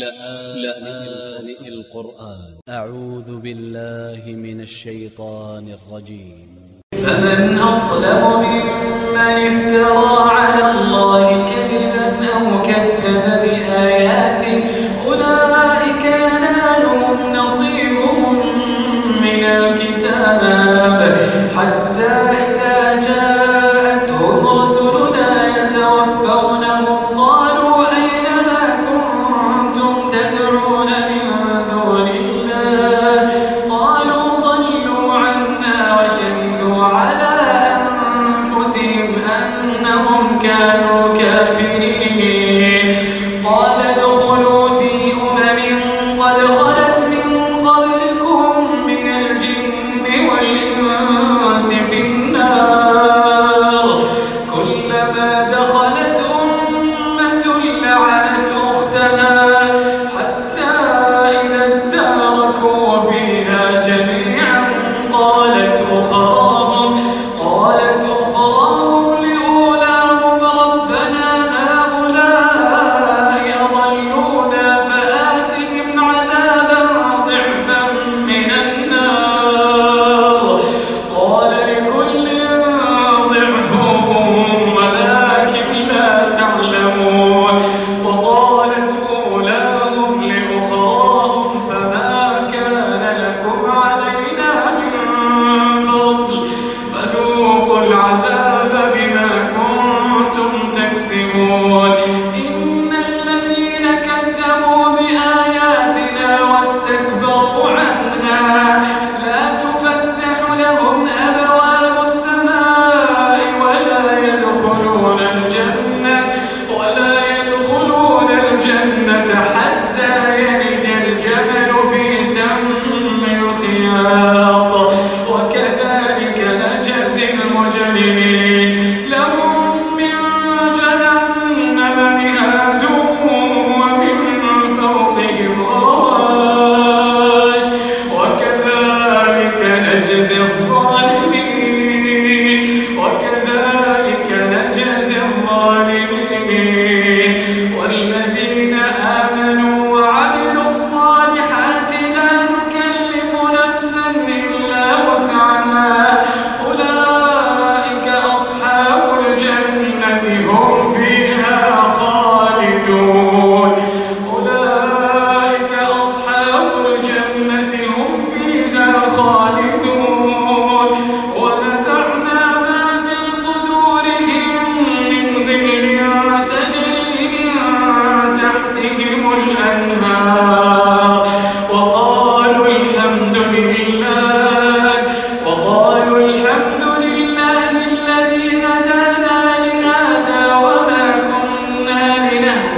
لآن القرآن. أ ع و ذ ب ا ل ل ه من ا ل ش ي ط ا ن ا ل ج ي م ف ل أظلم ممن افترى على الله كذبا أو كذبا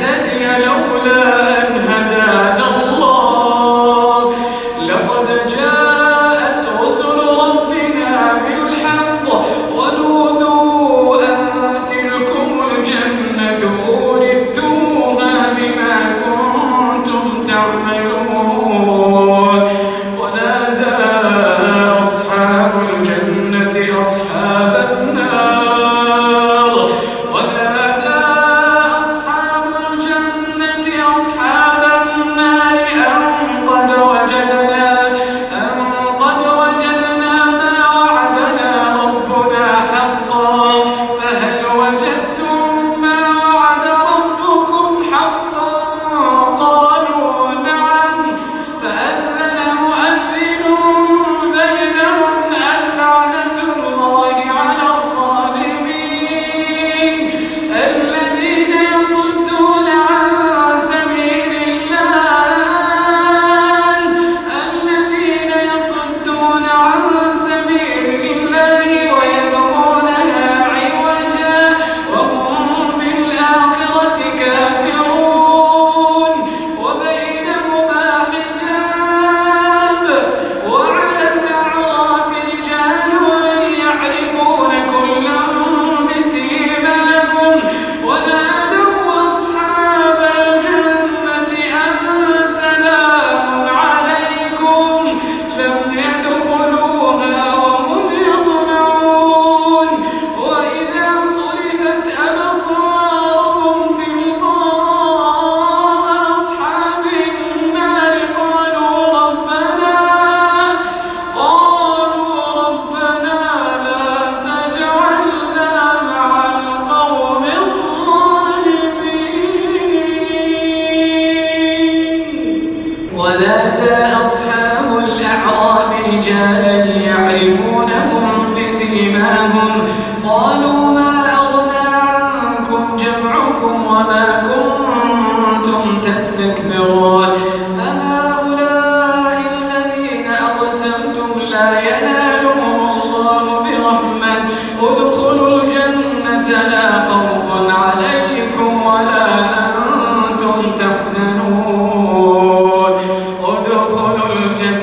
that لا ينالهم الله برحمة. ادخلوا الجنة لا خوف عليكم ولا أنتم تحزنون. ادخلوا الجنة